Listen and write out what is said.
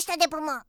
ăștia de pământ.